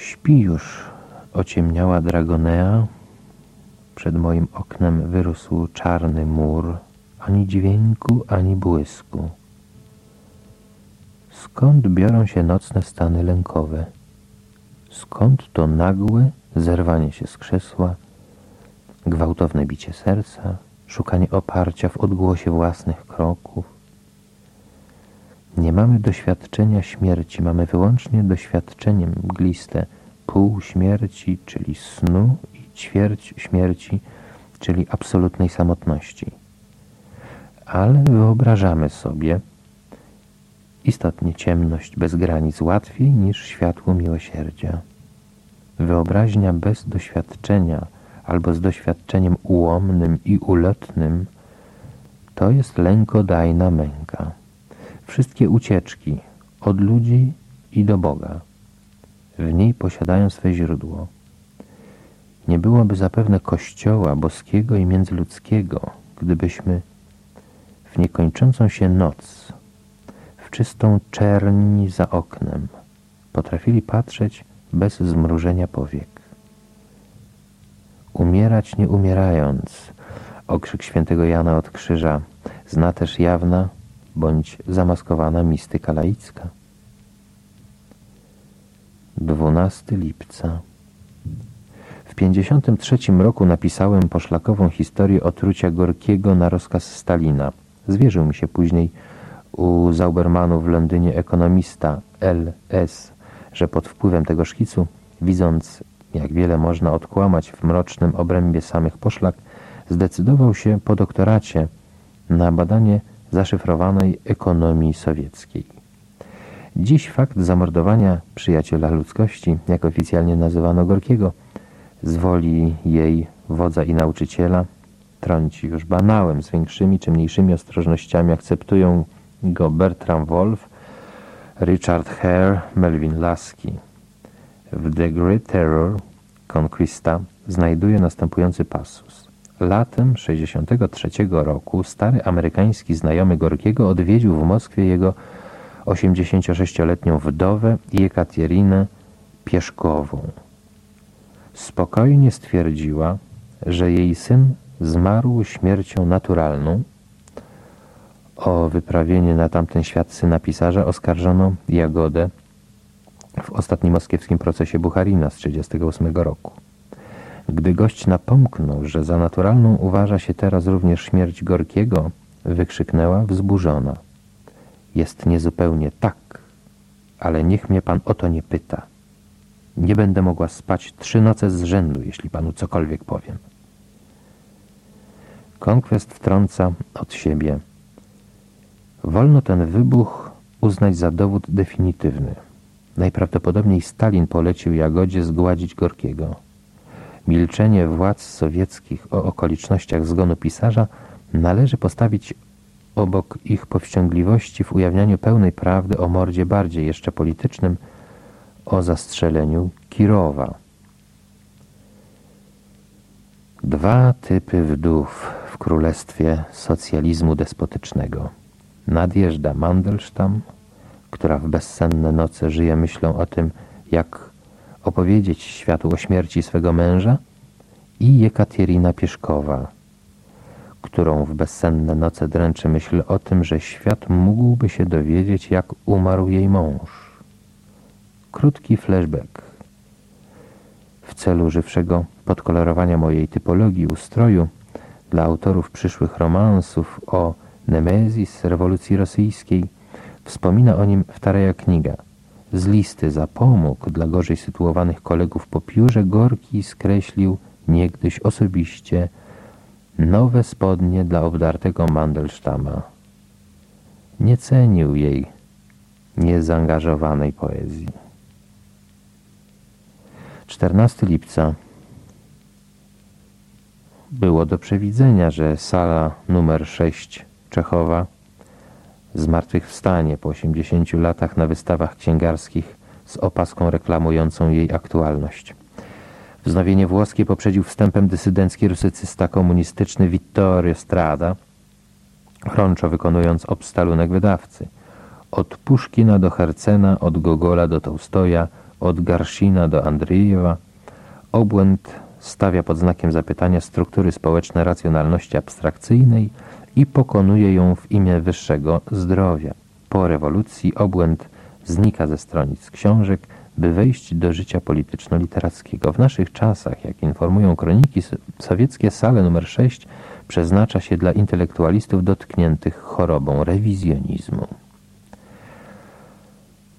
Śpi już ociemniała Dragonea. Przed moim oknem wyrósł czarny mur, ani dźwięku, ani błysku. Skąd biorą się nocne stany lękowe? Skąd to nagłe zerwanie się z krzesła, gwałtowne bicie serca, szukanie oparcia w odgłosie własnych kroków? Nie mamy doświadczenia śmierci, mamy wyłącznie doświadczenie mgliste pół śmierci, czyli snu i ćwierć śmierci, czyli absolutnej samotności. Ale wyobrażamy sobie, Istotnie ciemność bez granic łatwiej niż światło miłosierdzia. Wyobraźnia bez doświadczenia albo z doświadczeniem ułomnym i ulotnym to jest lękodajna męka. Wszystkie ucieczki od ludzi i do Boga w niej posiadają swe źródło. Nie byłoby zapewne Kościoła boskiego i międzyludzkiego, gdybyśmy w niekończącą się noc czystą czerni za oknem. Potrafili patrzeć bez zmrużenia powiek. Umierać nie umierając, okrzyk świętego Jana od krzyża, zna też jawna bądź zamaskowana mistyka laicka. 12 lipca W 53 roku napisałem poszlakową historię otrucia Gorkiego na rozkaz Stalina. Zwierzył mi się później u Zaubermanu w Londynie ekonomista L.S., że pod wpływem tego szkicu, widząc jak wiele można odkłamać w mrocznym obrębie samych poszlak, zdecydował się po doktoracie na badanie zaszyfrowanej ekonomii sowieckiej. Dziś fakt zamordowania przyjaciela ludzkości, jak oficjalnie nazywano Gorkiego, z woli jej wodza i nauczyciela, trąci już banałem, z większymi czy mniejszymi ostrożnościami akceptują go Bertram Wolf, Richard Hare, Melvin Lasky. W The Great Terror Conquista znajduje następujący pasus. Latem 63 roku stary amerykański znajomy Gorkiego odwiedził w Moskwie jego 86-letnią wdowę Jekaterynę Pieszkową. Spokojnie stwierdziła, że jej syn zmarł śmiercią naturalną, o wyprawienie na tamten świat syna pisarza oskarżono Jagodę w ostatnim moskiewskim procesie Bucharina z 1938 roku. Gdy gość napomknął, że za naturalną uważa się teraz również śmierć Gorkiego, wykrzyknęła wzburzona. Jest niezupełnie tak, ale niech mnie pan o to nie pyta. Nie będę mogła spać trzy noce z rzędu, jeśli panu cokolwiek powiem. Konkwest wtrąca od siebie – Wolno ten wybuch uznać za dowód definitywny. Najprawdopodobniej Stalin polecił Jagodzie zgładzić Gorkiego. Milczenie władz sowieckich o okolicznościach zgonu pisarza należy postawić obok ich powściągliwości w ujawnianiu pełnej prawdy o mordzie bardziej jeszcze politycznym, o zastrzeleniu Kirowa. Dwa typy wdów w królestwie socjalizmu despotycznego. Nadjeżdża Mandelstam, która w bezsenne noce żyje myślą o tym, jak opowiedzieć światu o śmierci swego męża i Jekaterina Pieszkowa, którą w bezsenne noce dręczy myśl o tym, że świat mógłby się dowiedzieć, jak umarł jej mąż. Krótki flashback w celu żywszego podkolorowania mojej typologii ustroju dla autorów przyszłych romansów o Nemezis rewolucji rosyjskiej, wspomina o nim Wtareja Kniga. Z listy zapomóg dla gorzej sytuowanych kolegów po piórze Gorki skreślił niegdyś osobiście nowe spodnie dla obdartego Mandelsztama. Nie cenił jej niezaangażowanej poezji. 14 lipca było do przewidzenia, że sala numer 6 Czechowa zmartwychwstanie po 80 latach na wystawach księgarskich z opaską reklamującą jej aktualność. Wznowienie włoskie poprzedził wstępem dysydencki rusycysta komunistyczny Vittorio Strada, chronczo wykonując obstalunek wydawcy. Od Puszkina do Hercena, od Gogola do Tołstoja, od Garshina do Andrzejewa, obłęd stawia pod znakiem zapytania struktury społeczne racjonalności abstrakcyjnej i pokonuje ją w imię wyższego zdrowia. Po rewolucji obłęd znika ze stronic książek, by wejść do życia polityczno-literackiego. W naszych czasach, jak informują kroniki sowieckie, salę numer 6 przeznacza się dla intelektualistów dotkniętych chorobą rewizjonizmu.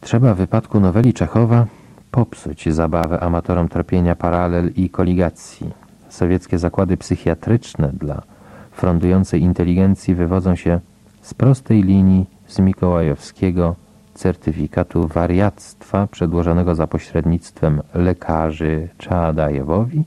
Trzeba w wypadku noweli Czechowa popsuć zabawę amatorom tropienia paralel i koligacji. Sowieckie zakłady psychiatryczne dla frondującej inteligencji wywodzą się z prostej linii z Mikołajowskiego certyfikatu wariactwa przedłożonego za pośrednictwem lekarzy Czaadajewowi,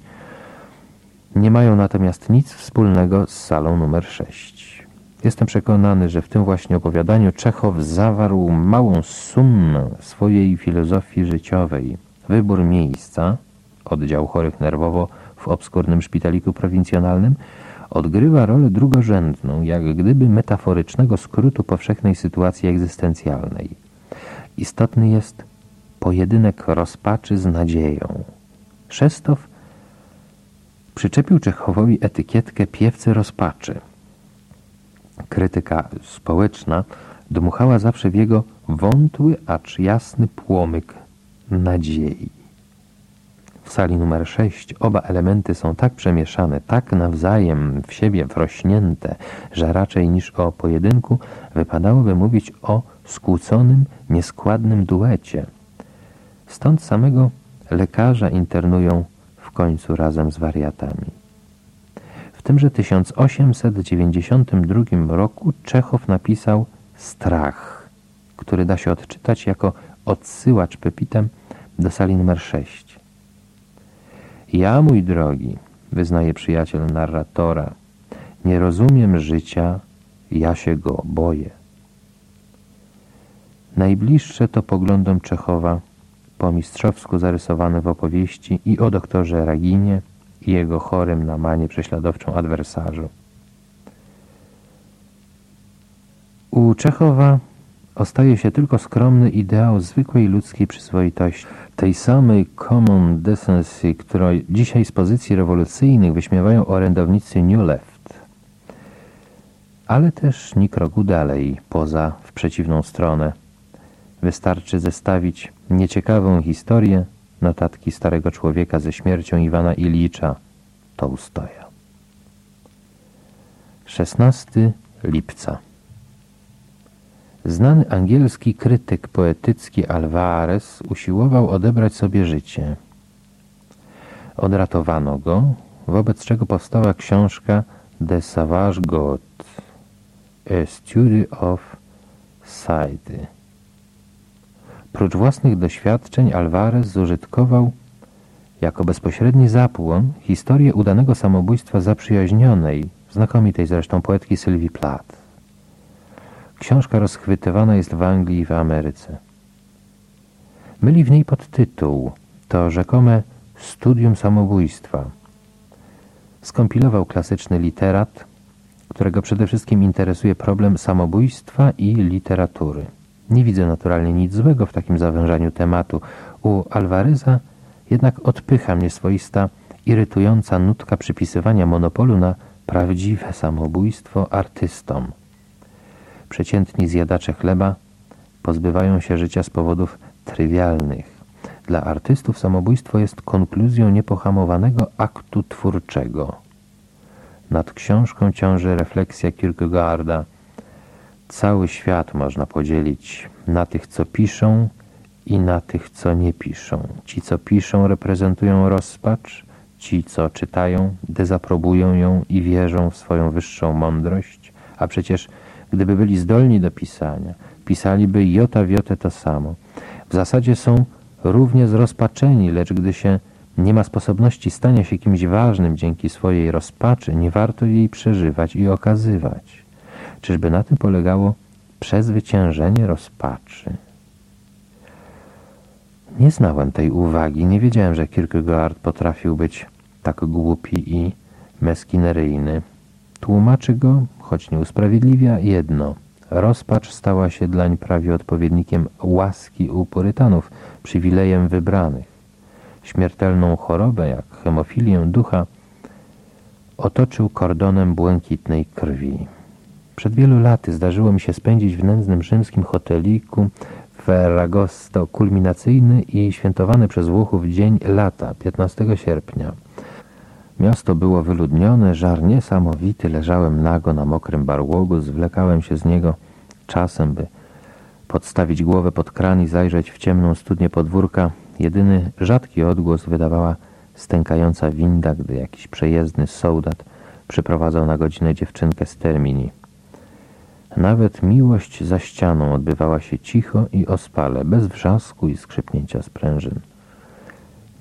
nie mają natomiast nic wspólnego z salą numer 6. Jestem przekonany, że w tym właśnie opowiadaniu Czechow zawarł małą sumę swojej filozofii życiowej. Wybór miejsca, oddział chorych nerwowo w obskurnym szpitaliku prowincjonalnym, odgrywa rolę drugorzędną, jak gdyby metaforycznego skrótu powszechnej sytuacji egzystencjalnej. Istotny jest pojedynek rozpaczy z nadzieją. Szestow przyczepił Czechowowi etykietkę piewcy rozpaczy. Krytyka społeczna dmuchała zawsze w jego wątły, acz jasny płomyk nadziei. W sali numer 6 oba elementy są tak przemieszane, tak nawzajem w siebie wrośnięte, że raczej niż o pojedynku wypadałoby mówić o skłóconym, nieskładnym duecie. Stąd samego lekarza internują w końcu razem z wariatami. W tymże 1892 roku Czechow napisał Strach, który da się odczytać jako odsyłacz Pepitem do sali numer 6. Ja, mój drogi, wyznaje przyjaciel narratora, nie rozumiem życia, ja się go boję. Najbliższe to poglądom Czechowa, po mistrzowsku zarysowane w opowieści i o doktorze Raginie i jego chorym na manię prześladowczą adwersarzu. U Czechowa ostaje się tylko skromny ideał zwykłej ludzkiej przyzwoitości, tej samej common decency, którą dzisiaj z pozycji rewolucyjnych wyśmiewają orędownicy New Left. Ale też ni kroku dalej, poza w przeciwną stronę. Wystarczy zestawić nieciekawą historię notatki starego człowieka ze śmiercią Iwana Ilicza Tołstoja. 16 lipca Znany angielski krytyk poetycki Alvarez usiłował odebrać sobie życie. Odratowano go, wobec czego powstała książka The Savage God, A Study of Side. Prócz własnych doświadczeń Alvarez zużytkował jako bezpośredni zapłon historię udanego samobójstwa zaprzyjaźnionej, znakomitej zresztą poetki Sylwii Plath. Książka rozchwytywana jest w Anglii i w Ameryce. Myli w niej podtytuł to rzekome studium samobójstwa. Skompilował klasyczny literat, którego przede wszystkim interesuje problem samobójstwa i literatury. Nie widzę naturalnie nic złego w takim zawężaniu tematu. U Alvareza jednak odpycha mnie swoista, irytująca nutka przypisywania monopolu na prawdziwe samobójstwo artystom. Przeciętni zjadacze chleba pozbywają się życia z powodów trywialnych. Dla artystów samobójstwo jest konkluzją niepohamowanego aktu twórczego. Nad książką ciąży refleksja Kierkegaarda. Cały świat można podzielić na tych, co piszą i na tych, co nie piszą. Ci, co piszą, reprezentują rozpacz, ci, co czytają, dezaprobują ją i wierzą w swoją wyższą mądrość, a przecież Gdyby byli zdolni do pisania, pisaliby jota w jotę to samo. W zasadzie są równie zrozpaczeni, lecz gdy się nie ma sposobności stania się kimś ważnym dzięki swojej rozpaczy, nie warto jej przeżywać i okazywać. Czyżby na tym polegało przezwyciężenie rozpaczy? Nie znałem tej uwagi, nie wiedziałem, że Kierkegaard potrafił być tak głupi i meskineryjny. Tłumaczy go choć nie usprawiedliwia, jedno. Rozpacz stała się dlań prawie odpowiednikiem łaski u purytanów, przywilejem wybranych. Śmiertelną chorobę, jak hemofilię ducha, otoczył kordonem błękitnej krwi. Przed wielu laty zdarzyło mi się spędzić w nędznym rzymskim hoteliku Ferragosto kulminacyjny i świętowany przez Włochów dzień lata, 15 sierpnia. Miasto było wyludnione, żar niesamowity, leżałem nago na mokrym barłogu, zwlekałem się z niego czasem, by podstawić głowę pod kran i zajrzeć w ciemną studnię podwórka. Jedyny rzadki odgłos wydawała stękająca winda, gdy jakiś przejezdny soldat przyprowadzał na godzinę dziewczynkę z termini. Nawet miłość za ścianą odbywała się cicho i ospale, bez wrzasku i skrzypnięcia sprężyn.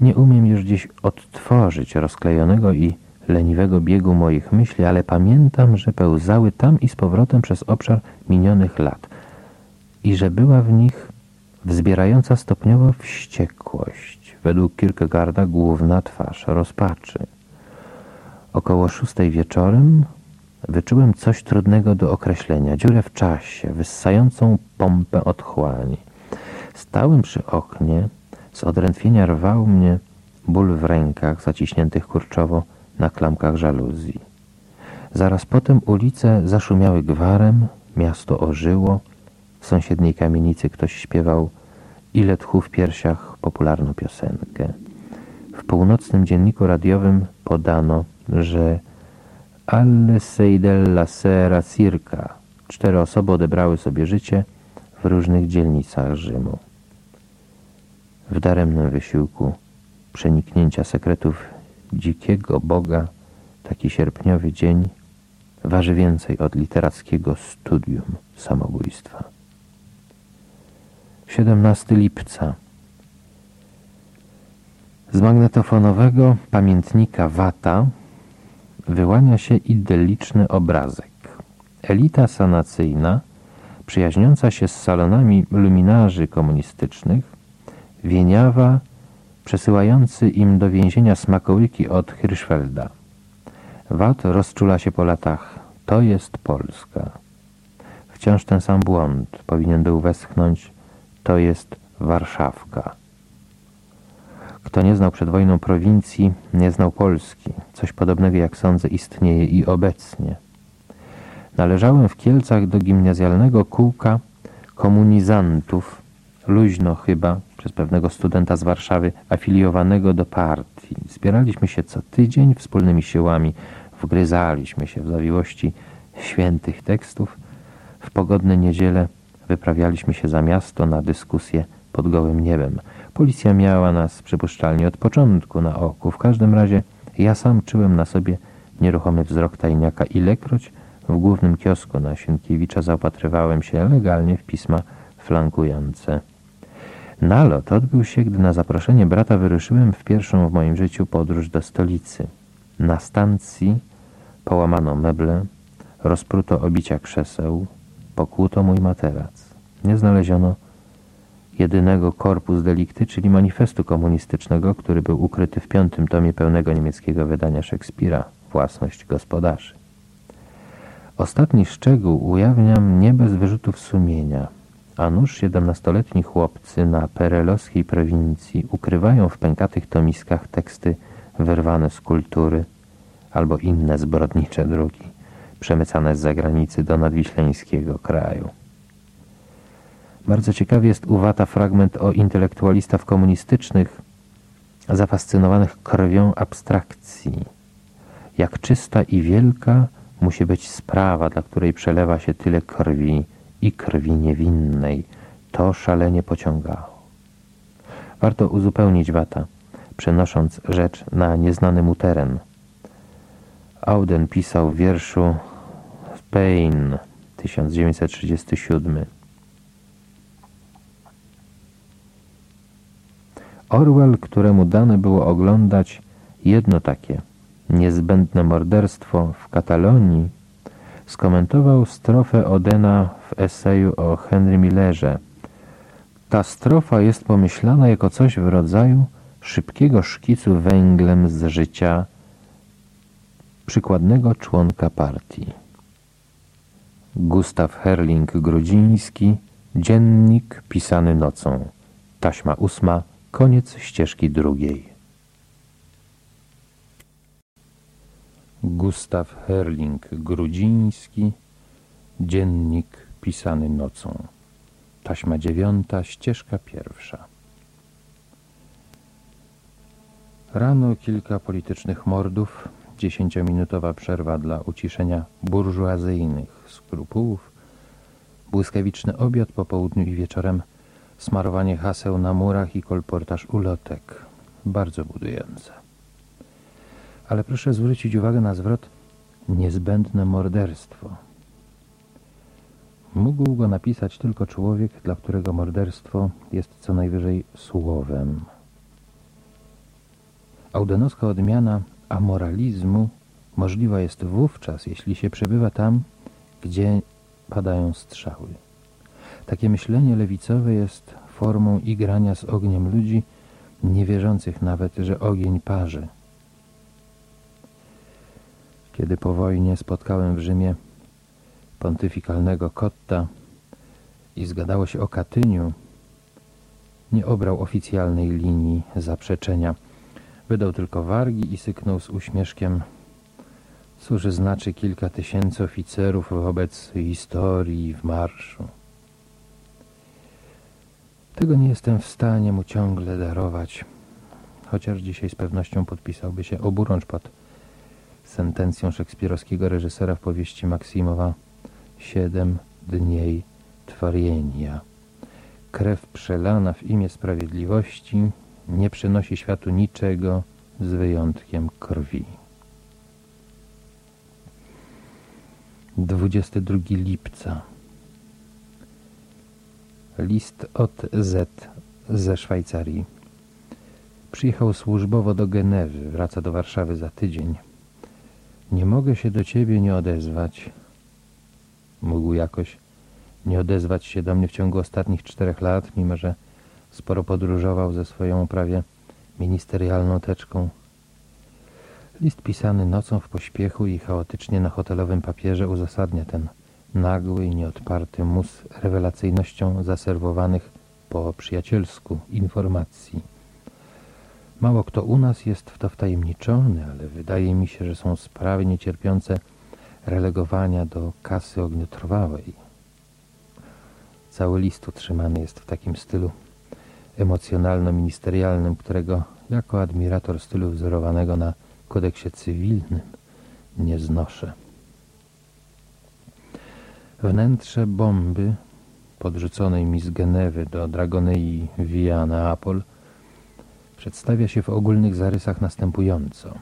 Nie umiem już dziś odtworzyć rozklejonego i leniwego biegu moich myśli, ale pamiętam, że pełzały tam i z powrotem przez obszar minionych lat i że była w nich wzbierająca stopniowo wściekłość, według Kierkegaarda główna twarz rozpaczy. Około szóstej wieczorem wyczułem coś trudnego do określenia, dziurę w czasie, wyssającą pompę otchłani. Stałem przy oknie, z odrętwienia rwał mnie ból w rękach zaciśniętych kurczowo na klamkach żaluzji. Zaraz potem ulice zaszumiały gwarem, miasto ożyło, w sąsiedniej kamienicy ktoś śpiewał ile tchu w piersiach popularną piosenkę. W północnym dzienniku radiowym podano, że Alle sei della sera circa cztery osoby odebrały sobie życie w różnych dzielnicach Rzymu. W daremnym wysiłku przeniknięcia sekretów dzikiego Boga taki sierpniowy dzień waży więcej od literackiego studium samobójstwa. 17 lipca Z magnetofonowego pamiętnika Wata wyłania się idylliczny obrazek. Elita sanacyjna, przyjaźniąca się z salonami luminarzy komunistycznych, Wieniawa, przesyłający im do więzienia smakołyki od Hirschfelda. Wat rozczula się po latach. To jest Polska. Wciąż ten sam błąd. Powinien był westchnąć. To jest Warszawka. Kto nie znał przed wojną prowincji, nie znał Polski. Coś podobnego, jak sądzę, istnieje i obecnie. Należałem w Kielcach do gimnazjalnego kółka komunizantów, luźno chyba, przez pewnego studenta z Warszawy afiliowanego do partii. Zbieraliśmy się co tydzień wspólnymi siłami, wgryzaliśmy się w zawiłości świętych tekstów. W pogodne niedziele wyprawialiśmy się za miasto na dyskusję pod gołym niebem. Policja miała nas przypuszczalnie od początku na oku. W każdym razie ja sam czułem na sobie nieruchomy wzrok tajniaka, ilekroć w głównym kiosku na Sienkiewicza zaopatrywałem się legalnie w pisma flankujące. Nalot odbył się, gdy na zaproszenie brata wyruszyłem w pierwszą w moim życiu podróż do stolicy. Na stacji połamano meble, rozpruto obicia krzeseł, pokłuto mój materac. Nie znaleziono jedynego korpus delikty, czyli manifestu komunistycznego, który był ukryty w piątym tomie pełnego niemieckiego wydania Szekspira, własność gospodarzy. Ostatni szczegół ujawniam nie bez wyrzutów sumienia – a nuż siedemnastoletni chłopcy na perelowskiej prowincji ukrywają w pękatych tomiskach teksty wyrwane z kultury albo inne zbrodnicze drugi, przemycane z zagranicy do nadwiśleńskiego kraju. Bardzo ciekawy jest uwata fragment o intelektualistach komunistycznych zafascynowanych krwią abstrakcji. Jak czysta i wielka musi być sprawa, dla której przelewa się tyle krwi, i krwi niewinnej. To szalenie pociągało. Warto uzupełnić Wata, przenosząc rzecz na nieznany mu teren. Auden pisał w wierszu Spain 1937 Orwell, któremu dane było oglądać jedno takie niezbędne morderstwo w Katalonii, skomentował strofę Odena w eseju o Henry Millerze. Ta strofa jest pomyślana jako coś w rodzaju szybkiego szkicu węglem z życia przykładnego członka partii. Gustaw Herling-Grudziński Dziennik pisany nocą Taśma ósma Koniec ścieżki drugiej Gustaw Herling-Grudziński Dziennik pisany nocą Taśma dziewiąta Ścieżka pierwsza Rano kilka politycznych mordów, dziesięciominutowa przerwa dla uciszenia burżuazyjnych skrupułów, błyskawiczny obiad po południu i wieczorem, smarowanie haseł na murach i kolportaż ulotek. Bardzo budujące. Ale proszę zwrócić uwagę na zwrot niezbędne morderstwo. Mógł go napisać tylko człowiek, dla którego morderstwo jest co najwyżej słowem. Audenowska odmiana amoralizmu możliwa jest wówczas, jeśli się przebywa tam, gdzie padają strzały. Takie myślenie lewicowe jest formą igrania z ogniem ludzi, nie wierzących nawet, że ogień parzy. Kiedy po wojnie spotkałem w Rzymie pontyfikalnego Kotta i zgadało się o Katyniu, nie obrał oficjalnej linii zaprzeczenia – Wydał tylko wargi i syknął z uśmieszkiem. Cóż znaczy kilka tysięcy oficerów wobec historii w marszu? Tego nie jestem w stanie mu ciągle darować, chociaż dzisiaj z pewnością podpisałby się oburącz pod sentencją szekspirowskiego reżysera w powieści Maksimowa Siedem dni tworzenia. Krew przelana w imię sprawiedliwości nie przynosi światu niczego z wyjątkiem krwi. 22 lipca List od Z ze Szwajcarii. Przyjechał służbowo do Genewy, wraca do Warszawy za tydzień. Nie mogę się do ciebie nie odezwać. Mógł jakoś nie odezwać się do mnie w ciągu ostatnich czterech lat, mimo że Sporo podróżował ze swoją prawie ministerialną teczką. List pisany nocą w pośpiechu i chaotycznie na hotelowym papierze uzasadnia ten nagły i nieodparty mus rewelacyjnością zaserwowanych po przyjacielsku informacji. Mało kto u nas jest w to wtajemniczony, ale wydaje mi się, że są sprawy niecierpiące relegowania do kasy ogniotrwałej. Cały list utrzymany jest w takim stylu emocjonalno-ministerialnym, którego jako admirator stylu wzorowanego na kodeksie cywilnym nie znoszę. Wnętrze bomby podrzuconej mi z Genewy do Dragonei Via Neapol przedstawia się w ogólnych zarysach następująco.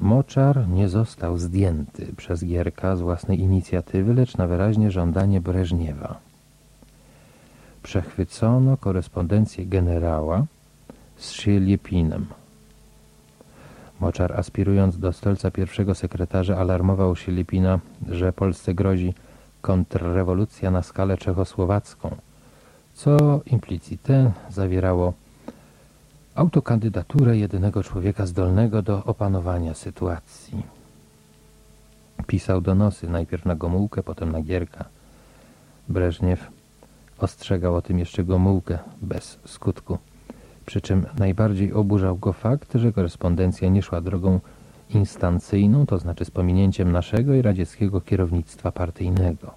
Moczar nie został zdjęty przez Gierka z własnej inicjatywy, lecz na wyraźnie żądanie Breżniewa przechwycono korespondencję generała z Szyliepinem. Moczar aspirując do stolca pierwszego sekretarza alarmował Szyliepina, że Polsce grozi kontrrewolucja na skalę czechosłowacką, co implicite zawierało autokandydaturę jedynego człowieka zdolnego do opanowania sytuacji. Pisał donosy, najpierw na Gomułkę, potem na Gierka. Breżniew Ostrzegał o tym jeszcze Gomułkę, bez skutku. Przy czym najbardziej oburzał go fakt, że korespondencja nie szła drogą instancyjną, to znaczy z pominięciem naszego i radzieckiego kierownictwa partyjnego.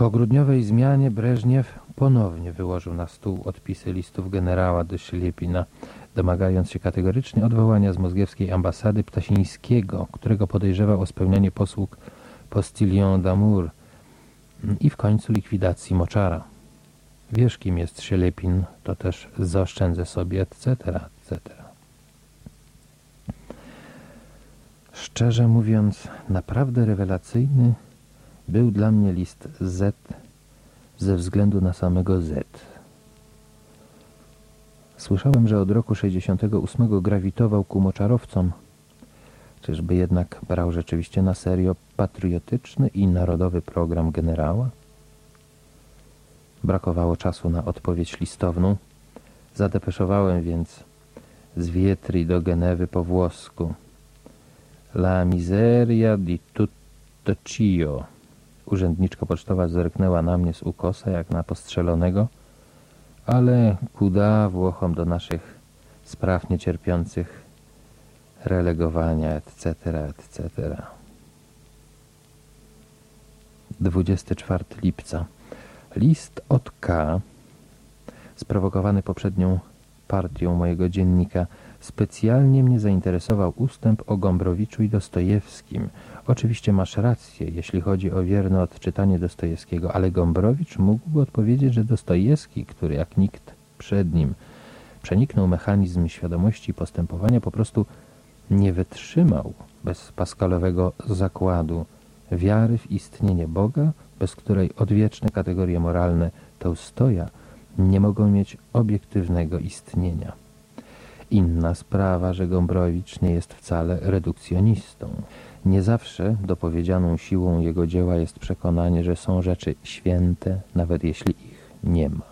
Po grudniowej zmianie Breżniew ponownie wyłożył na stół odpisy listów generała do Ślepina, domagając się kategorycznie odwołania z moskiewskiej ambasady Ptasińskiego, którego podejrzewał o spełnianie posług Postillon d'Amour i w końcu likwidacji moczara. Wiesz, kim jest Sielepin, to też zaoszczędzę sobie, etc., etc. Szczerze mówiąc, naprawdę rewelacyjny był dla mnie list Z ze względu na samego Z. Słyszałem, że od roku 68 grawitował ku moczarowcom, Czyżby jednak brał rzeczywiście na serio patriotyczny i narodowy program generała? Brakowało czasu na odpowiedź listowną. Zadepeszowałem więc z Wietri do Genewy po włosku. La miseria di tutti to Cio. Urzędniczka pocztowa zerknęła na mnie z ukosa, jak na postrzelonego, ale kuda Włochom do naszych spraw niecierpiących relegowania, etc., etc. 24 lipca. List od K, sprowokowany poprzednią partią mojego dziennika, specjalnie mnie zainteresował ustęp o Gombrowiczu i Dostojewskim. Oczywiście masz rację, jeśli chodzi o wierne odczytanie Dostojewskiego, ale Gombrowicz mógłby odpowiedzieć, że Dostojewski, który jak nikt przed nim przeniknął mechanizm świadomości postępowania, po prostu nie wytrzymał bez paskalowego zakładu wiary w istnienie Boga, bez której odwieczne kategorie moralne Tolstoja nie mogą mieć obiektywnego istnienia. Inna sprawa, że Gombrowicz nie jest wcale redukcjonistą. Nie zawsze dopowiedzianą siłą jego dzieła jest przekonanie, że są rzeczy święte, nawet jeśli ich nie ma.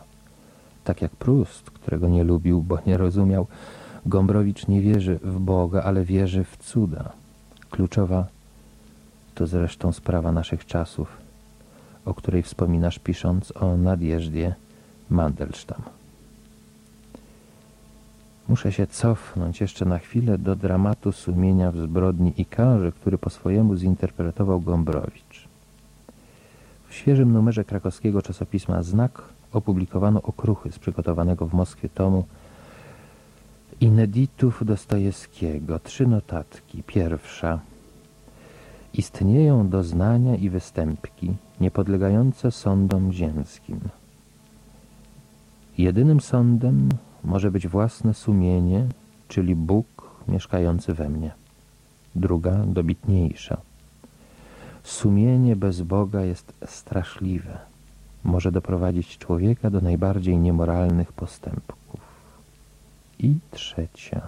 Tak jak Prust, którego nie lubił, bo nie rozumiał, Gombrowicz nie wierzy w Boga, ale wierzy w cuda. Kluczowa to zresztą sprawa naszych czasów, o której wspominasz pisząc o nadjeździe Mandelstam. Muszę się cofnąć jeszcze na chwilę do dramatu sumienia w zbrodni i karze, który po swojemu zinterpretował Gombrowicz. W świeżym numerze krakowskiego czasopisma Znak opublikowano okruchy z przygotowanego w Moskwie tomu Ineditów Dostojewskiego. Trzy notatki. Pierwsza. Istnieją doznania i występki niepodlegające sądom ziemskim. Jedynym sądem może być własne sumienie, czyli Bóg mieszkający we mnie. Druga, dobitniejsza. Sumienie bez Boga jest straszliwe. Może doprowadzić człowieka do najbardziej niemoralnych postępków. I trzecia.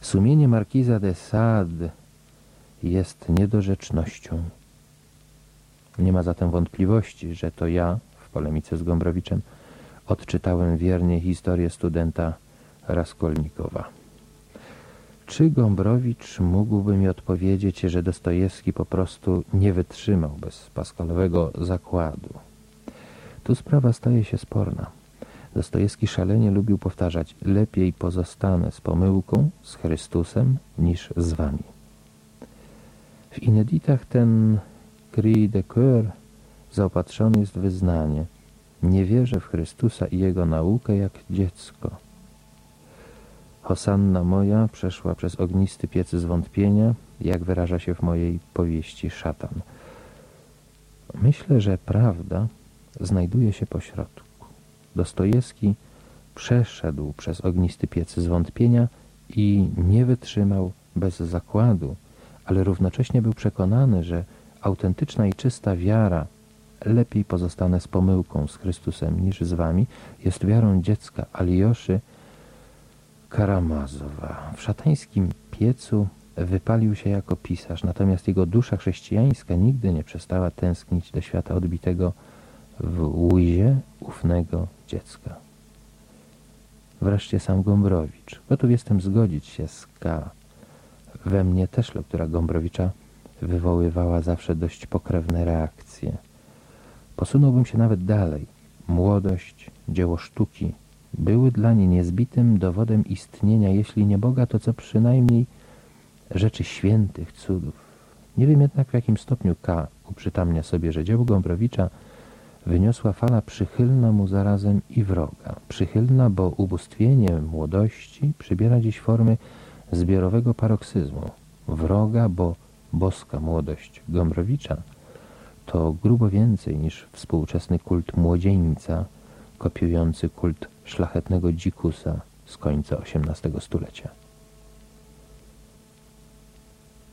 Sumienie markiza de Sade jest niedorzecznością. Nie ma zatem wątpliwości, że to ja, w polemice z Gombrowiczem, odczytałem wiernie historię studenta Raskolnikowa. Czy Gombrowicz mógłby mi odpowiedzieć, że Dostojewski po prostu nie wytrzymał bez paskalowego zakładu? Tu sprawa staje się sporna. Dostojewski szalenie lubił powtarzać lepiej pozostanę z pomyłką, z Chrystusem, niż z wami. W ineditach ten cri de coeur zaopatrzony jest wyznanie – nie wierzę w Chrystusa i Jego naukę jak dziecko. Hosanna moja przeszła przez ognisty piec zwątpienia, jak wyraża się w mojej powieści szatan. Myślę, że prawda znajduje się po środku. Dostojewski przeszedł przez ognisty piec zwątpienia i nie wytrzymał bez zakładu, ale równocześnie był przekonany, że autentyczna i czysta wiara lepiej pozostanę z pomyłką z Chrystusem niż z wami, jest wiarą dziecka Alioszy Karamazowa. W szatańskim piecu wypalił się jako pisarz, natomiast jego dusza chrześcijańska nigdy nie przestała tęsknić do świata odbitego w łyzie ufnego dziecka. Wreszcie sam Gombrowicz. Gotów jestem zgodzić się z K. We mnie też lektura Gombrowicza wywoływała zawsze dość pokrewne reakcje. Posunąłbym się nawet dalej. Młodość, dzieło sztuki były dla niej niezbitym dowodem istnienia, jeśli nie Boga, to co przynajmniej rzeczy świętych, cudów. Nie wiem jednak w jakim stopniu K. uprzytamnia sobie, że dzieło Gombrowicza wyniosła fala przychylna mu zarazem i wroga. Przychylna, bo ubóstwienie młodości przybiera dziś formy zbiorowego paroksyzmu. Wroga, bo boska młodość Gombrowicza to grubo więcej niż współczesny kult młodzieńca, kopiujący kult szlachetnego dzikusa z końca XVIII stulecia.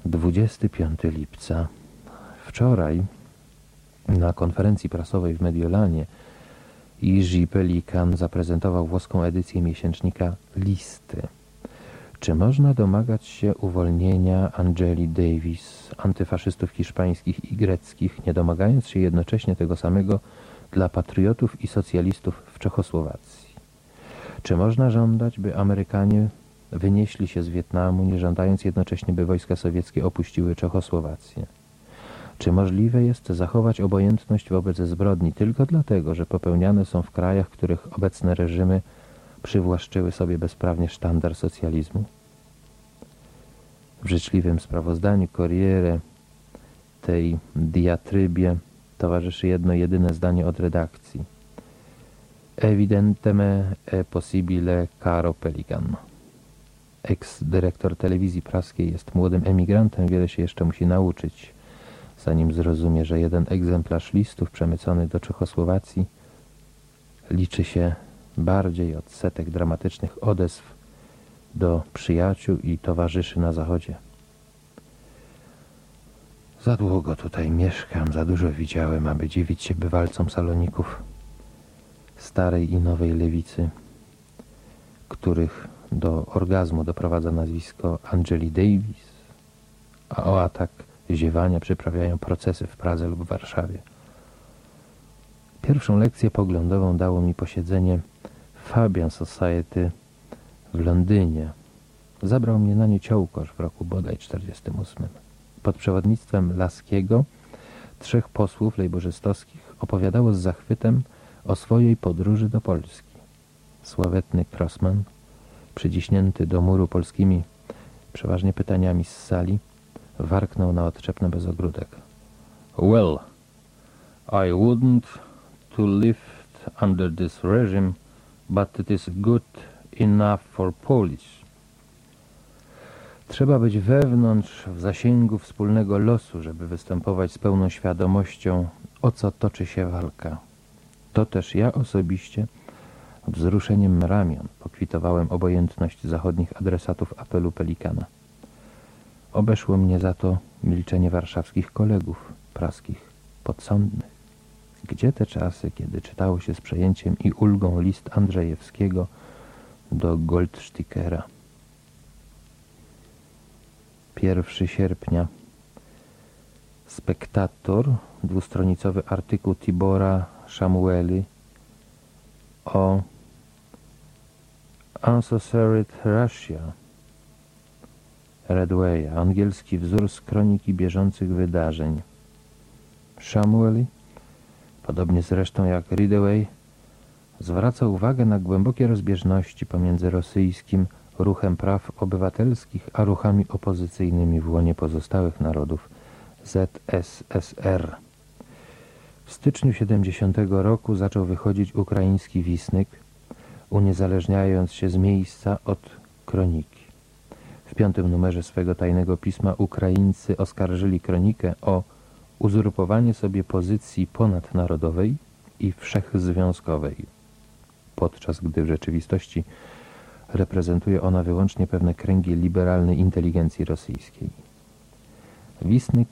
25 lipca. Wczoraj na konferencji prasowej w Mediolanie Jerzy Pelikan zaprezentował włoską edycję miesięcznika Listy – czy można domagać się uwolnienia Angeli Davis, antyfaszystów hiszpańskich i greckich, nie domagając się jednocześnie tego samego dla patriotów i socjalistów w Czechosłowacji? Czy można żądać, by Amerykanie wynieśli się z Wietnamu, nie żądając jednocześnie, by wojska sowieckie opuściły Czechosłowację? Czy możliwe jest zachować obojętność wobec zbrodni tylko dlatego, że popełniane są w krajach, których obecne reżimy przywłaszczyły sobie bezprawnie sztandar socjalizmu? W życzliwym sprawozdaniu Corriere tej diatrybie towarzyszy jedno jedyne zdanie od redakcji. Evidenteme è possibile caro Pelican. Eks-dyrektor telewizji praskiej jest młodym emigrantem, wiele się jeszcze musi nauczyć, zanim zrozumie, że jeden egzemplarz listów przemycony do Czechosłowacji liczy się bardziej od setek dramatycznych odezw do przyjaciół i towarzyszy na zachodzie. Za długo tutaj mieszkam, za dużo widziałem, aby dziwić się bywalcom saloników starej i nowej lewicy, których do orgazmu doprowadza nazwisko Angeli Davis, a o atak ziewania przyprawiają procesy w Pradze lub Warszawie. Pierwszą lekcję poglądową dało mi posiedzenie Fabian Society w Londynie. Zabrał mnie na nie ciołkosz w roku bodaj 48. Pod przewodnictwem Laskiego trzech posłów lejborzystowskich opowiadało z zachwytem o swojej podróży do Polski. Sławetny Crossman, przyciśnięty do muru polskimi przeważnie pytaniami z sali, warknął na odczepne bez ogródek. Well, I wouldn't to live under this regime, but it is good enough for Polish. Trzeba być wewnątrz, w zasięgu wspólnego losu, żeby występować z pełną świadomością, o co toczy się walka. To też ja osobiście wzruszeniem ramion pokwitowałem obojętność zachodnich adresatów apelu Pelikana. Obeszło mnie za to milczenie warszawskich kolegów praskich, podsądnych. Gdzie te czasy, kiedy czytało się z przejęciem i ulgą list Andrzejewskiego do Goldstickera? 1 sierpnia Spektator, dwustronicowy artykuł Tibora Samueli o Unsociated Russia Redwaya, angielski wzór z kroniki bieżących wydarzeń. Samueli, podobnie zresztą jak Ridgway, zwraca uwagę na głębokie rozbieżności pomiędzy rosyjskim ruchem praw obywatelskich, a ruchami opozycyjnymi w łonie pozostałych narodów ZSSR. W styczniu 70 roku zaczął wychodzić ukraiński Wisnyk, uniezależniając się z miejsca od kroniki. W piątym numerze swego tajnego pisma Ukraińcy oskarżyli kronikę o uzurpowanie sobie pozycji ponadnarodowej i wszechzwiązkowej, podczas gdy w rzeczywistości reprezentuje ona wyłącznie pewne kręgi liberalnej inteligencji rosyjskiej. Wisnyk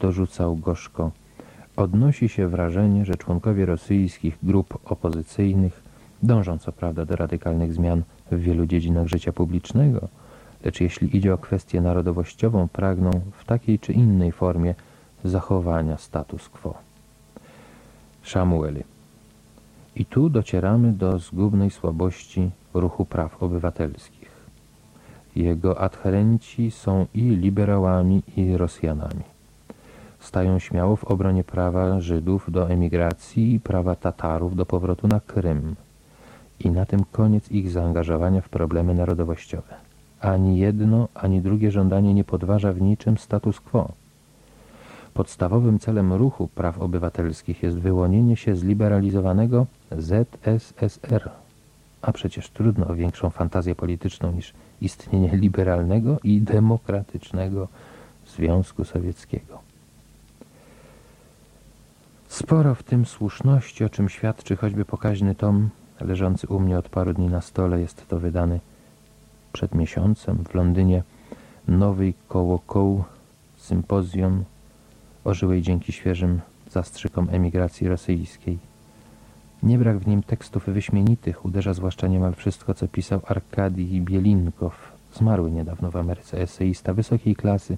dorzucał gorzko Odnosi się wrażenie, że członkowie rosyjskich grup opozycyjnych dążą co prawda do radykalnych zmian w wielu dziedzinach życia publicznego, lecz jeśli idzie o kwestię narodowościową, pragną w takiej czy innej formie zachowania status quo. Samueli. I tu docieramy do zgubnej słabości ruchu praw obywatelskich. Jego adherenci są i liberałami, i Rosjanami. Stają śmiało w obronie prawa Żydów do emigracji i prawa Tatarów do powrotu na Krym. I na tym koniec ich zaangażowania w problemy narodowościowe. Ani jedno, ani drugie żądanie nie podważa w niczym status quo. Podstawowym celem ruchu praw obywatelskich jest wyłonienie się z liberalizowanego ZSSR. A przecież trudno o większą fantazję polityczną niż istnienie liberalnego i demokratycznego Związku Sowieckiego. Sporo w tym słuszności, o czym świadczy choćby pokaźny tom leżący u mnie od paru dni na stole. Jest to wydany przed miesiącem w Londynie nowy koło koł sympozjum ożyłej dzięki świeżym zastrzykom emigracji rosyjskiej. Nie brak w nim tekstów wyśmienitych, uderza zwłaszcza niemal wszystko, co pisał Arkadii Bielinkow, zmarły niedawno w Ameryce eseista wysokiej klasy,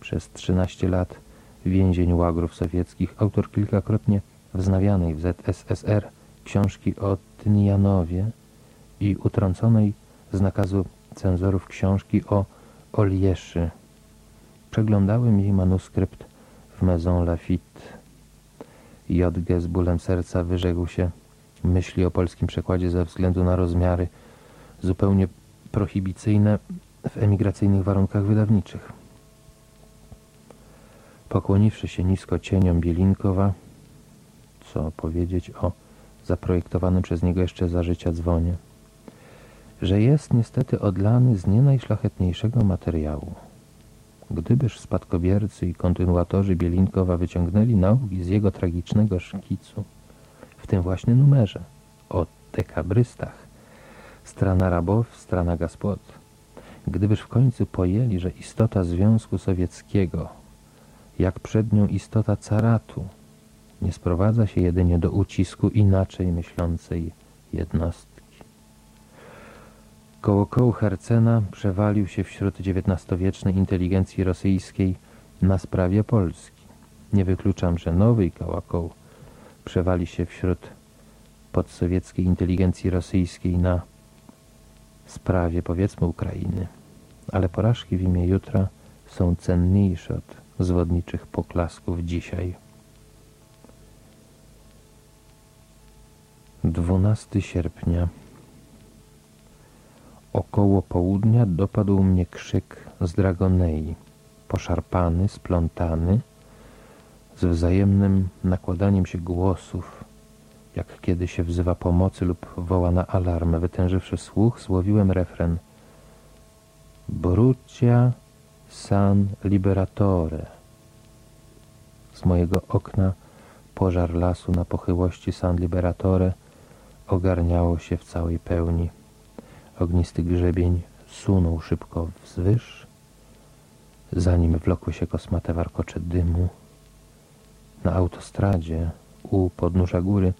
przez 13 lat więzień łagrów sowieckich, autor kilkakrotnie wznawianej w ZSSR książki o Tynjanowie i utrąconej z nakazu cenzorów książki o Olieszy. Przeglądałem jej manuskrypt Maison Lafitte. J.G. z bólem serca wyrzekł się myśli o polskim przekładzie ze względu na rozmiary zupełnie prohibicyjne w emigracyjnych warunkach wydawniczych. Pokłoniwszy się nisko cieniom Bielinkowa, co powiedzieć o zaprojektowanym przez niego jeszcze za życia dzwonie, że jest niestety odlany z nie najszlachetniejszego materiału. Gdybyż spadkobiercy i kontynuatorzy Bielinkowa wyciągnęli nauki z jego tragicznego szkicu, w tym właśnie numerze, o dekabrystach, strana rabów, strana gospod, gdybyż w końcu pojęli, że istota Związku Sowieckiego, jak przed nią istota caratu, nie sprowadza się jedynie do ucisku inaczej myślącej jednostki. Koło kołu Hercena przewalił się wśród XIX-wiecznej inteligencji rosyjskiej na sprawie Polski. Nie wykluczam, że nowy kołakoł przewali się wśród podsowieckiej inteligencji rosyjskiej na sprawie, powiedzmy, Ukrainy. Ale porażki w imię jutra są cenniejsze od zwodniczych poklasków dzisiaj. 12 sierpnia Około południa dopadł mnie krzyk z Dragonei, poszarpany, splątany, z wzajemnym nakładaniem się głosów, jak kiedy się wzywa pomocy lub woła na alarm. Wytężywszy słuch, złowiłem refren Brucia San Liberatore. Z mojego okna pożar lasu na pochyłości San Liberatore ogarniało się w całej pełni. Ognisty grzebień sunął szybko wzwyż, zanim wlokły się kosmate warkocze dymu. Na autostradzie u podnóża góry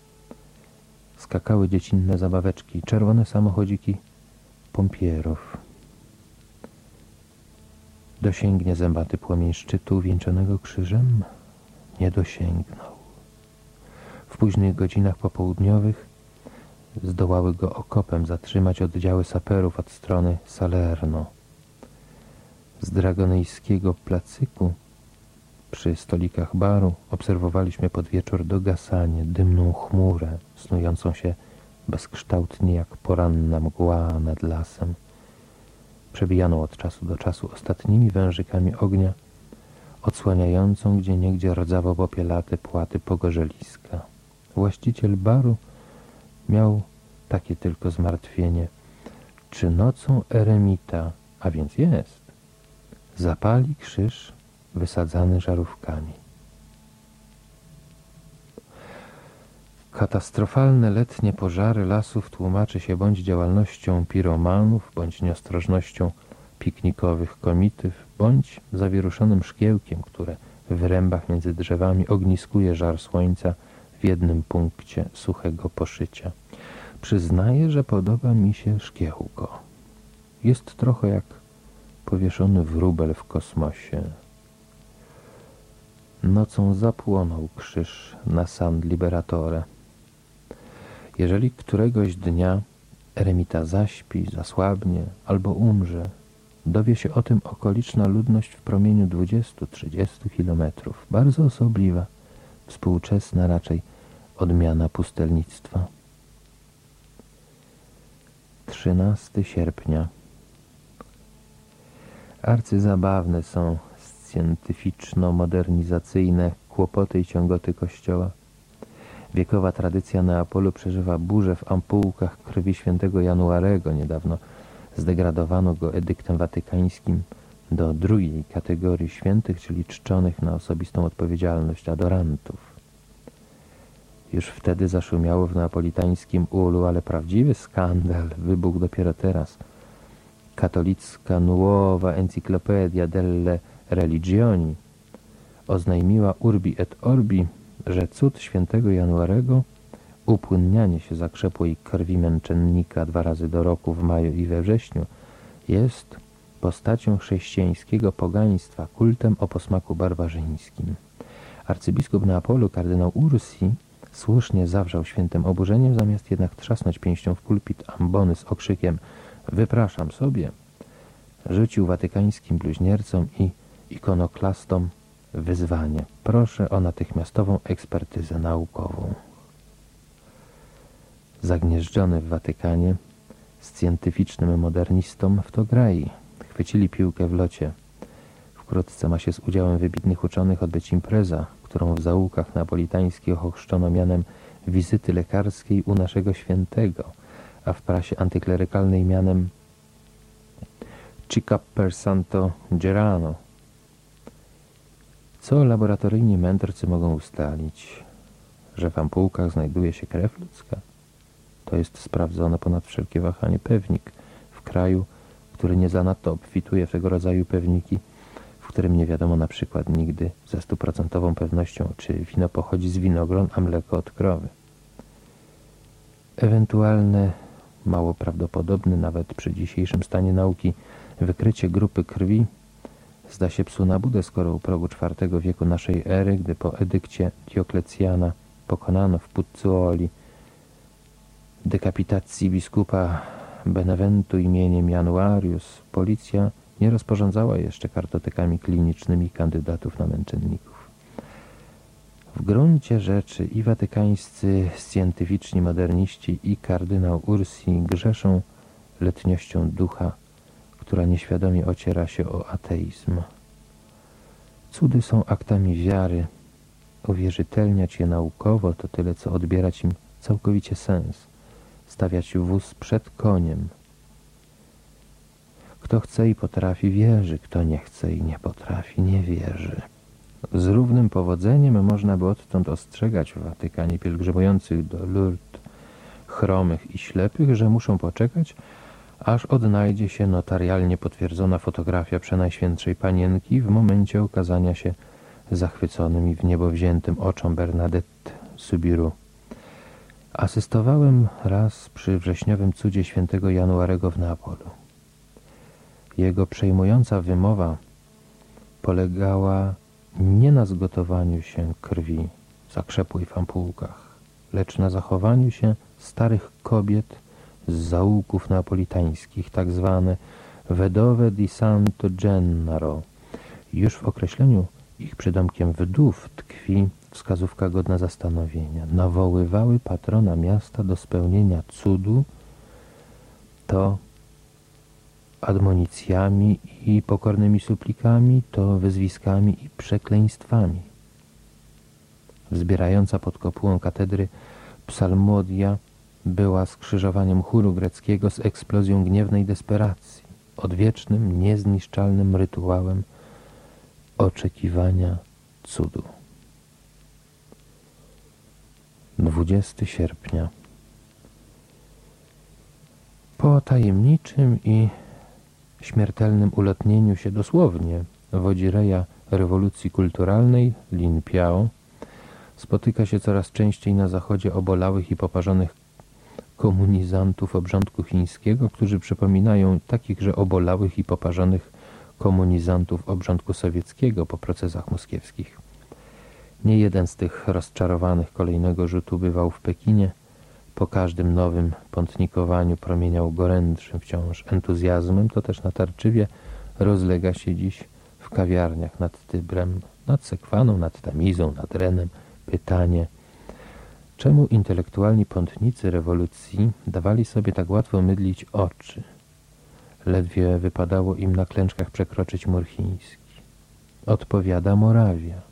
skakały dziecinne zabaweczki, czerwone samochodziki pompierów. Dosięgnie zębaty płomień szczytu wieńczonego krzyżem? Nie dosięgnął. W późnych godzinach popołudniowych zdołały go okopem zatrzymać oddziały saperów od strony Salerno. Z dragonejskiego placyku przy stolikach baru obserwowaliśmy pod wieczór dogasanie, dymną chmurę, snującą się bezkształtnie jak poranna mgła nad lasem, przebijaną od czasu do czasu ostatnimi wężykami ognia, odsłaniającą gdzieniegdzie rdzawo popielate płaty pogorzeliska. Właściciel baru miał takie tylko zmartwienie. Czy nocą eremita, a więc jest, zapali krzyż wysadzany żarówkami. Katastrofalne letnie pożary lasów tłumaczy się bądź działalnością piromanów, bądź nieostrożnością piknikowych komityw, bądź zawieruszonym szkiełkiem, które w rębach między drzewami ogniskuje żar słońca w jednym punkcie suchego poszycia. Przyznaję, że podoba mi się szkiełko. Jest trochę jak powieszony wróbel w kosmosie. Nocą zapłonął krzyż na San Liberatore. Jeżeli któregoś dnia eremita zaśpi, zasłabnie albo umrze, dowie się o tym okoliczna ludność w promieniu 20-30 kilometrów. Bardzo osobliwa, współczesna raczej odmiana pustelnictwa. 13 sierpnia. Arcyzabawne są scientyficzno-modernizacyjne kłopoty i ciągoty Kościoła. Wiekowa tradycja Neapolu przeżywa burzę w ampułkach krwi świętego Januarego. Niedawno zdegradowano go edyktem watykańskim do drugiej kategorii świętych, czyli czczonych na osobistą odpowiedzialność adorantów. Już wtedy zaszumiało w neapolitańskim ulu, ale prawdziwy skandal wybuchł dopiero teraz. Katolicka Nuova Enciclopedia delle Religioni oznajmiła Urbi et Orbi, że cud świętego Januarego, upłynnianie się zakrzepłej krwi męczennika dwa razy do roku w maju i we wrześniu, jest postacią chrześcijańskiego pogaństwa, kultem o posmaku barbarzyńskim. Arcybiskup Neapolu, kardynał Ursi, Słusznie zawrzał świętym oburzeniem, zamiast jednak trzasnąć pięścią w pulpit ambony z okrzykiem wypraszam sobie, rzucił watykańskim bluźniercom i ikonoklastom wyzwanie. Proszę o natychmiastową ekspertyzę naukową. Zagnieżdżony w Watykanie, scjentyficznym modernistą w to grai. Chwycili piłkę w locie. Wkrótce ma się z udziałem wybitnych uczonych odbyć impreza, którą w zaułkach napolitańskich ochrzczono mianem wizyty lekarskiej u naszego świętego, a w prasie antyklerykalnej mianem Cica per Santo Gerano. Co laboratoryjni mędrcy mogą ustalić? Że w ampułkach znajduje się krew ludzka? To jest sprawdzone ponad wszelkie wahanie pewnik w kraju, który nie zanadto obfituje w tego rodzaju pewniki, którym nie wiadomo na przykład nigdy ze stuprocentową pewnością, czy wino pochodzi z winogron, a mleko od krowy. Ewentualne, mało prawdopodobne nawet przy dzisiejszym stanie nauki, wykrycie grupy krwi zda się psu na budę, skoro u progu IV wieku naszej ery, gdy po edykcie Dioklecjana pokonano w Puzzuoli dekapitacji biskupa Beneventu imieniem Januarius, policja nie rozporządzała jeszcze kartotekami klinicznymi kandydatów na męczenników. W gruncie rzeczy i watykańscy scientyficzni moderniści i kardynał Ursi grzeszą letniością ducha, która nieświadomie ociera się o ateizm. Cudy są aktami wiary. Uwierzytelniać je naukowo to tyle, co odbierać im całkowicie sens stawiać wóz przed koniem. Kto chce i potrafi, wierzy, kto nie chce i nie potrafi, nie wierzy. Z równym powodzeniem można by odtąd ostrzegać w Watykanie pielgrzymujących do Lourdes chromych i ślepych, że muszą poczekać, aż odnajdzie się notarialnie potwierdzona fotografia Przenajświętszej Panienki w momencie okazania się zachwyconym i w niebo wziętym oczom Bernadette Subiru. Asystowałem raz przy wrześniowym cudzie świętego Januarego w Neapolu. Jego przejmująca wymowa polegała nie na zgotowaniu się krwi zakrzepłej w ampułkach, lecz na zachowaniu się starych kobiet z zaułków neapolitańskich, tak zwane Vedove di Santo Gennaro. Już w określeniu ich przydomkiem wdów tkwi wskazówka godna zastanowienia. Nawoływały patrona miasta do spełnienia cudu, to admonicjami i pokornymi suplikami, to wyzwiskami i przekleństwami. Wzbierająca pod kopułą katedry psalmodia była skrzyżowaniem chóru greckiego z eksplozją gniewnej desperacji, odwiecznym, niezniszczalnym rytuałem oczekiwania cudu. 20 sierpnia. Po tajemniczym i śmiertelnym ulotnieniu się dosłownie wodzireja rewolucji kulturalnej Lin Piao spotyka się coraz częściej na zachodzie obolałych i poparzonych komunizantów obrządku chińskiego, którzy przypominają takichże obolałych i poparzonych komunizantów obrządku sowieckiego po procesach moskiewskich. Nie jeden z tych rozczarowanych kolejnego rzutu bywał w Pekinie. Po każdym nowym pątnikowaniu promieniał gorętszym wciąż entuzjazmem, to też natarczywie rozlega się dziś w kawiarniach nad Tybrem, nad Sekwaną, nad Tamizą, nad Renem. Pytanie, czemu intelektualni pątnicy rewolucji dawali sobie tak łatwo mydlić oczy? Ledwie wypadało im na klęczkach przekroczyć mur chiński. Odpowiada Morawia.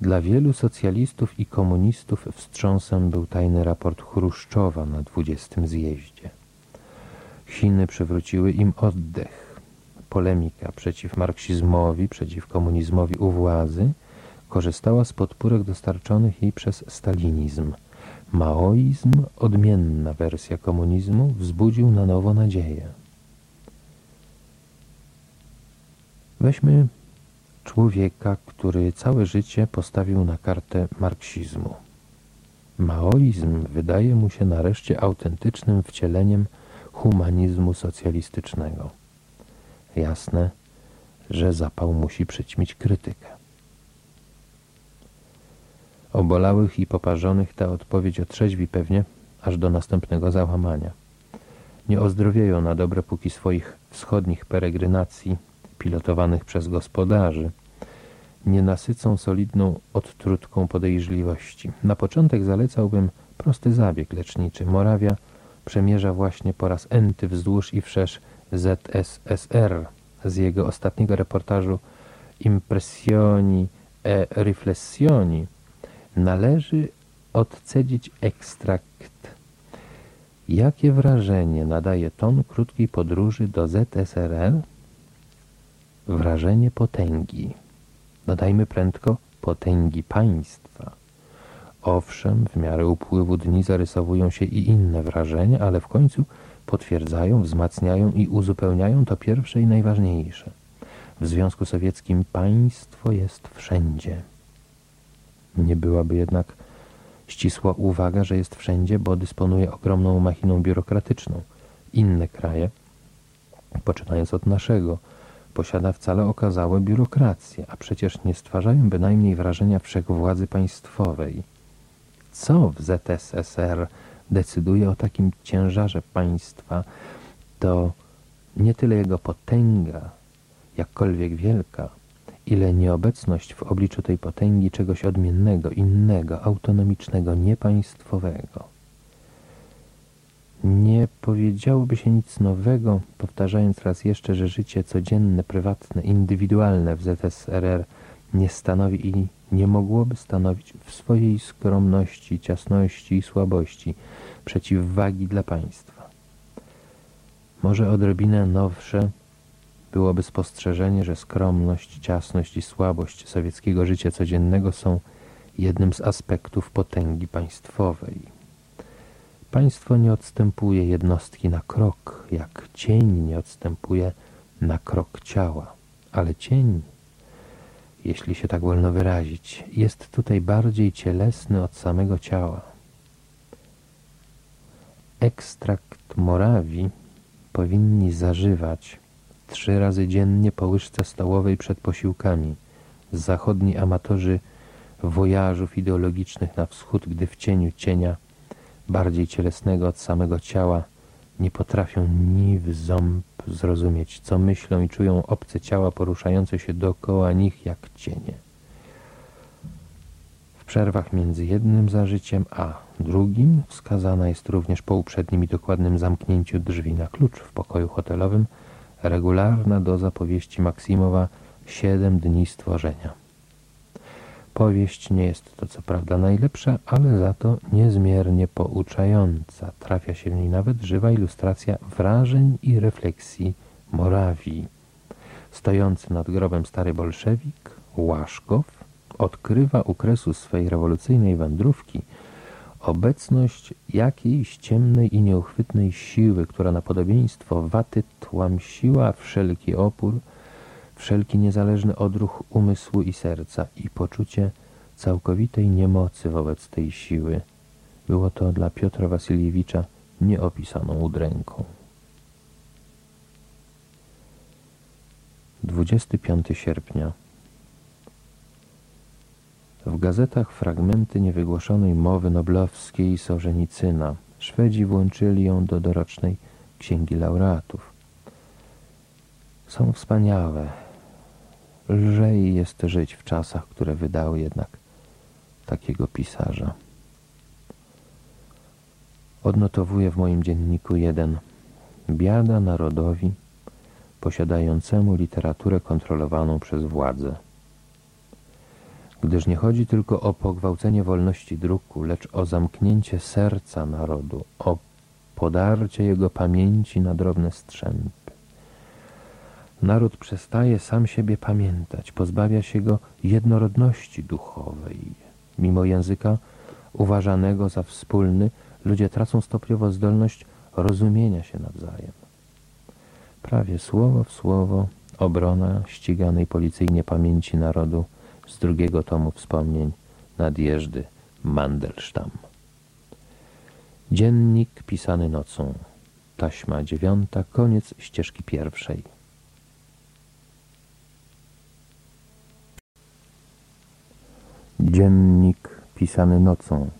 Dla wielu socjalistów i komunistów wstrząsem był tajny raport Chruszczowa na 20. zjeździe. Chiny przywróciły im oddech. Polemika przeciw marksizmowi, przeciw komunizmowi u władzy korzystała z podpórek dostarczonych jej przez stalinizm. Maoizm, odmienna wersja komunizmu, wzbudził na nowo nadzieję. Weźmy człowieka, który całe życie postawił na kartę marksizmu. Maoizm wydaje mu się nareszcie autentycznym wcieleniem humanizmu socjalistycznego. Jasne, że zapał musi przyćmić krytykę. Obolałych i poparzonych ta odpowiedź otrzeźwi pewnie aż do następnego załamania. Nie ozdrowieją na dobre póki swoich wschodnich peregrynacji pilotowanych przez gospodarzy, nie nasycą solidną odtrutką podejrzliwości. Na początek zalecałbym prosty zabieg leczniczy. Morawia przemierza właśnie po raz enty wzdłuż i wszerz ZSSR z jego ostatniego reportażu Impressioni e Riflessioni należy odcedzić ekstrakt. Jakie wrażenie nadaje ton krótkiej podróży do ZSRR? Wrażenie potęgi. Dodajmy prędko potęgi państwa. Owszem, w miarę upływu dni zarysowują się i inne wrażenia, ale w końcu potwierdzają, wzmacniają i uzupełniają to pierwsze i najważniejsze. W Związku Sowieckim państwo jest wszędzie. Nie byłaby jednak ścisła uwaga, że jest wszędzie, bo dysponuje ogromną machiną biurokratyczną. Inne kraje, poczynając od naszego, posiada wcale okazałe biurokracje, a przecież nie stwarzają bynajmniej wrażenia wszechwładzy państwowej. Co w ZSSR decyduje o takim ciężarze państwa, to nie tyle jego potęga, jakkolwiek wielka, ile nieobecność w obliczu tej potęgi czegoś odmiennego, innego, autonomicznego, niepaństwowego. Nie powiedziałoby się nic nowego, powtarzając raz jeszcze, że życie codzienne, prywatne, indywidualne w ZSRR nie stanowi i nie mogłoby stanowić w swojej skromności, ciasności i słabości przeciwwagi dla państwa. Może odrobinę nowsze byłoby spostrzeżenie, że skromność, ciasność i słabość sowieckiego życia codziennego są jednym z aspektów potęgi państwowej. Państwo nie odstępuje jednostki na krok, jak cień nie odstępuje na krok ciała. Ale cień, jeśli się tak wolno wyrazić, jest tutaj bardziej cielesny od samego ciała. Ekstrakt Morawii powinni zażywać trzy razy dziennie po łyżce stołowej przed posiłkami. Zachodni amatorzy wojażów ideologicznych na wschód, gdy w cieniu cienia bardziej cielesnego od samego ciała, nie potrafią ni w ząb zrozumieć, co myślą i czują obce ciała poruszające się dookoła nich jak cienie. W przerwach między jednym zażyciem a drugim wskazana jest również po uprzednim i dokładnym zamknięciu drzwi na klucz w pokoju hotelowym regularna doza powieści Maksimowa Siedem dni stworzenia. Powieść nie jest to co prawda najlepsza, ale za to niezmiernie pouczająca. Trafia się w niej nawet żywa ilustracja wrażeń i refleksji Morawii. Stojący nad grobem stary bolszewik, Łaszkow, odkrywa u kresu swej rewolucyjnej wędrówki obecność jakiejś ciemnej i nieuchwytnej siły, która na podobieństwo waty tłamsiła wszelki opór, wszelki niezależny odruch umysłu i serca i poczucie całkowitej niemocy wobec tej siły. Było to dla Piotra Wasyliewicza nieopisaną udręką. 25 sierpnia W gazetach fragmenty niewygłoszonej mowy noblowskiej Sożenicyna. Szwedzi włączyli ją do dorocznej księgi laureatów. Są wspaniałe, Lżej jest żyć w czasach, które wydały jednak takiego pisarza. Odnotowuję w moim dzienniku jeden biada narodowi posiadającemu literaturę kontrolowaną przez władzę. Gdyż nie chodzi tylko o pogwałcenie wolności druku, lecz o zamknięcie serca narodu, o podarcie jego pamięci na drobne strzępy. Naród przestaje sam siebie pamiętać, pozbawia się go jednorodności duchowej. Mimo języka uważanego za wspólny, ludzie tracą stopniowo zdolność rozumienia się nawzajem. Prawie słowo w słowo obrona ściganej policyjnie pamięci narodu z drugiego tomu wspomnień nadjeżdy Mandelstam. Dziennik pisany nocą. Taśma dziewiąta, koniec ścieżki pierwszej. Dziennik pisany nocą.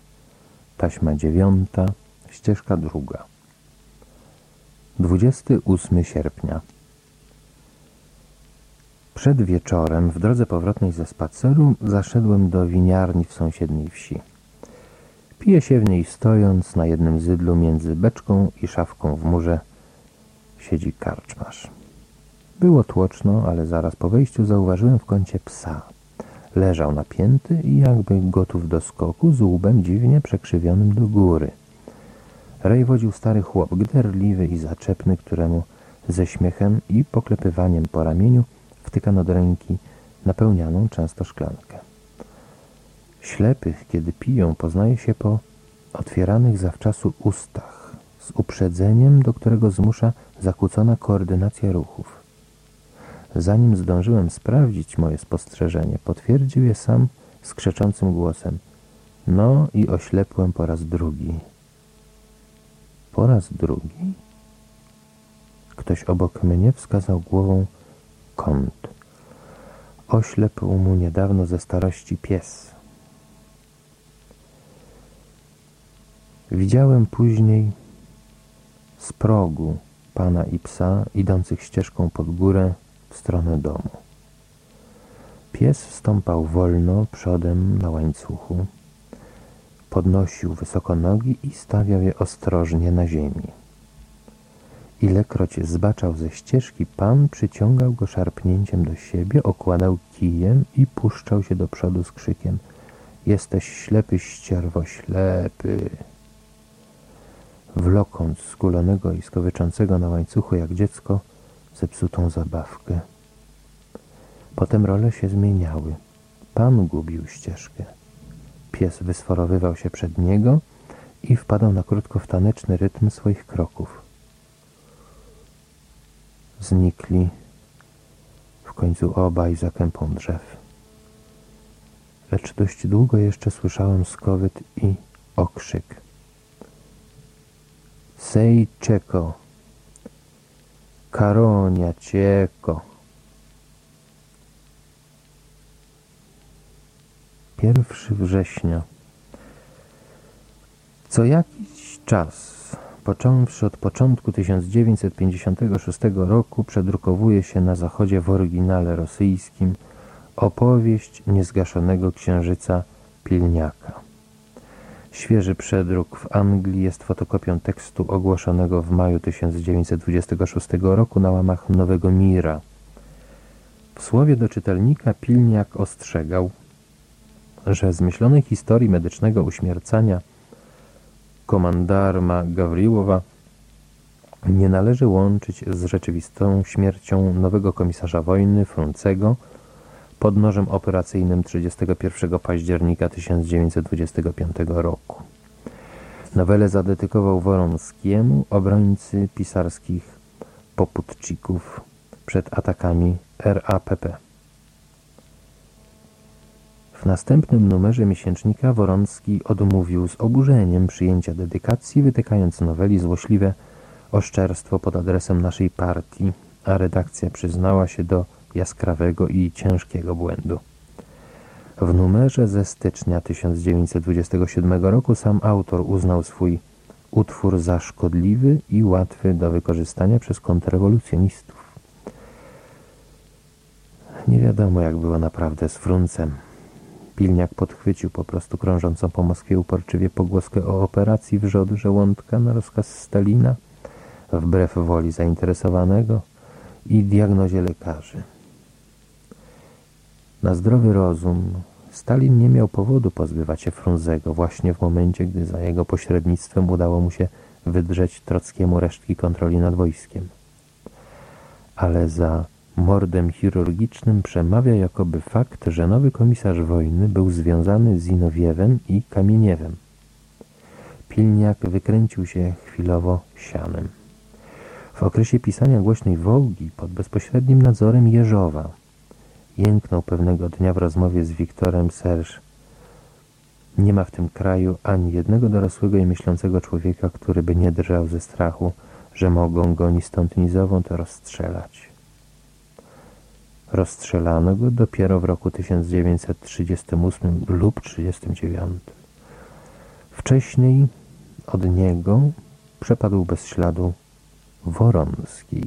Taśma dziewiąta, ścieżka druga. 28 sierpnia. Przed wieczorem, w drodze powrotnej ze spaceru, zaszedłem do winiarni w sąsiedniej wsi. Pije się w niej stojąc na jednym zydlu między beczką i szafką w murze. Siedzi karczmarz. Było tłoczno, ale zaraz po wejściu zauważyłem w kącie psa. Leżał napięty i jakby gotów do skoku, z łbem dziwnie przekrzywionym do góry. Rej wodził stary chłop, gderliwy i zaczepny, któremu ze śmiechem i poklepywaniem po ramieniu wtykano do ręki napełnianą często szklankę. Ślepych, kiedy piją, poznaje się po otwieranych zawczasu ustach, z uprzedzeniem, do którego zmusza zakłócona koordynacja ruchów. Zanim zdążyłem sprawdzić moje spostrzeżenie, potwierdził je sam skrzeczącym głosem. No i oślepłem po raz drugi. Po raz drugi? Ktoś obok mnie wskazał głową kąt. Oślepł mu niedawno ze starości pies. Widziałem później z progu pana i psa idących ścieżką pod górę stronę domu. Pies stąpał wolno przodem na łańcuchu, podnosił wysoko nogi i stawiał je ostrożnie na ziemi. Ilekroć zbaczał ze ścieżki, pan przyciągał go szarpnięciem do siebie, okładał kijem i puszczał się do przodu z krzykiem — Jesteś ślepy, ścierwo, ślepy! Wlokąc skulonego i skowyczącego na łańcuchu jak dziecko zepsutą zabawkę. Potem role się zmieniały. Pan gubił ścieżkę. Pies wysforowywał się przed niego i wpadał na krótko w taneczny rytm swoich kroków. Znikli w końcu obaj za kępą drzew. Lecz dość długo jeszcze słyszałem skowyt i okrzyk. Sej czeko, karonia cieko. Pierwszy września. Co jakiś czas począwszy od początku 1956 roku przedrukowuje się na zachodzie w oryginale rosyjskim opowieść niezgaszonego księżyca Pilniaka. Świeży przedruk w Anglii jest fotokopią tekstu ogłoszonego w maju 1926 roku na łamach Nowego Mira. W słowie do czytelnika Pilniak ostrzegał, że zmyślonej historii medycznego uśmiercania komandarma Gawriłowa nie należy łączyć z rzeczywistą śmiercią nowego komisarza wojny Fruncego pod nożem operacyjnym 31 października 1925 roku. Nowelę zadedykował Woromskiemu, obrońcy pisarskich poputczyków przed atakami RAPP. W następnym numerze miesięcznika Woronski odmówił z oburzeniem przyjęcia dedykacji, wytykając noweli złośliwe oszczerstwo pod adresem naszej partii, a redakcja przyznała się do jaskrawego i ciężkiego błędu. W numerze ze stycznia 1927 roku sam autor uznał swój utwór za szkodliwy i łatwy do wykorzystania przez kontrrewolucjonistów. Nie wiadomo, jak było naprawdę z Fruncem. Pilniak podchwycił po prostu krążącą po Moskwie uporczywie pogłoskę o operacji wrzodu żołądka na rozkaz Stalina, wbrew woli zainteresowanego i diagnozie lekarzy. Na zdrowy rozum Stalin nie miał powodu pozbywać się Frunzego właśnie w momencie, gdy za jego pośrednictwem udało mu się wydrzeć Trockiemu resztki kontroli nad wojskiem. Ale za Mordem chirurgicznym przemawia jakoby fakt, że nowy komisarz wojny był związany z Inowiewem i Kamieniewem. Pilniak wykręcił się chwilowo sianem. W okresie pisania głośnej wołgi pod bezpośrednim nadzorem Jeżowa jęknął pewnego dnia w rozmowie z Wiktorem Serge nie ma w tym kraju ani jednego dorosłego i myślącego człowieka, który by nie drżał ze strachu, że mogą go ni stąd ni zowąd rozstrzelać. Rozstrzelano go dopiero w roku 1938 lub 1939. Wcześniej od niego przepadł bez śladu Woronski.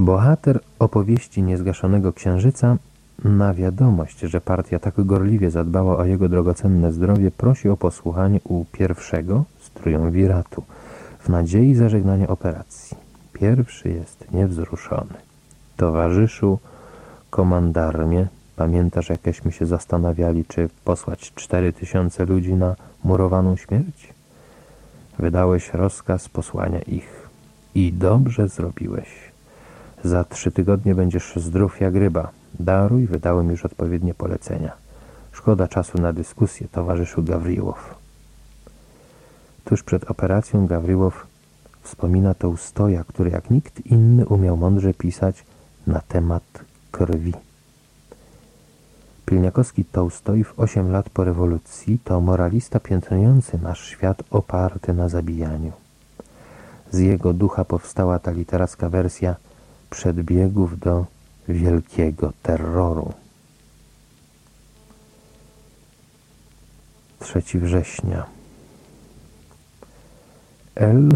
Bohater opowieści Niezgaszonego Księżyca na wiadomość, że partia tak gorliwie zadbała o jego drogocenne zdrowie, prosi o posłuchanie u pierwszego z triumviratu w nadziei zażegnania operacji. Pierwszy jest niewzruszony. Towarzyszu komandarmie, pamiętasz jakieśmy się zastanawiali, czy posłać cztery tysiące ludzi na murowaną śmierć? Wydałeś rozkaz posłania ich i dobrze zrobiłeś. Za trzy tygodnie będziesz zdrów jak ryba. Daruj, wydałem już odpowiednie polecenia. Szkoda czasu na dyskusję, towarzyszu Gawriłow. Tuż przed operacją Gawriłow wspomina Tołstoja, który jak nikt inny umiał mądrze pisać na temat krwi. Pilniakowski Tołstoj w osiem lat po rewolucji to moralista piętnujący nasz świat oparty na zabijaniu. Z jego ducha powstała ta literacka wersja przedbiegów do wielkiego terroru. 3 września. L,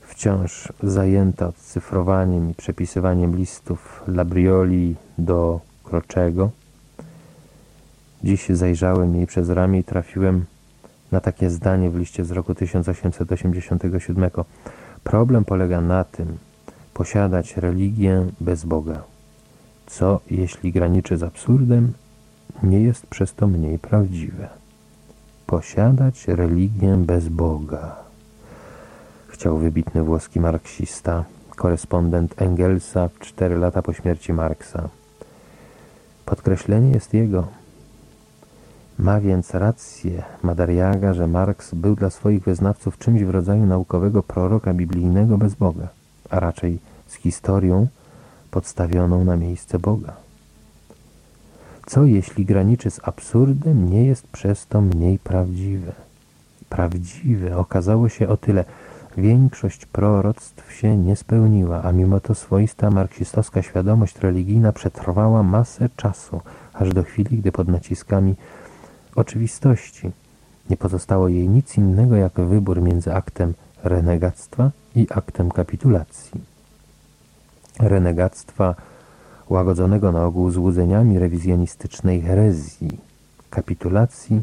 wciąż zajęta odcyfrowaniem i przepisywaniem listów Labrioli do Kroczego. Dziś zajrzałem jej przez ramię i trafiłem na takie zdanie w liście z roku 1887. Problem polega na tym, posiadać religię bez Boga co, jeśli graniczy z absurdem, nie jest przez to mniej prawdziwe. Posiadać religię bez Boga. Chciał wybitny włoski marksista, korespondent Engelsa cztery lata po śmierci Marksa. Podkreślenie jest jego. Ma więc rację Madariaga, że Marks był dla swoich wyznawców czymś w rodzaju naukowego proroka biblijnego bez Boga, a raczej z historią, podstawioną na miejsce Boga. Co jeśli graniczy z absurdem, nie jest przez to mniej prawdziwe? Prawdziwe okazało się o tyle, większość proroctw się nie spełniła, a mimo to swoista marksistowska świadomość religijna przetrwała masę czasu, aż do chwili, gdy pod naciskami oczywistości nie pozostało jej nic innego jak wybór między aktem renegactwa i aktem kapitulacji renegactwa łagodzonego na ogół złudzeniami rewizjonistycznej herezji, kapitulacji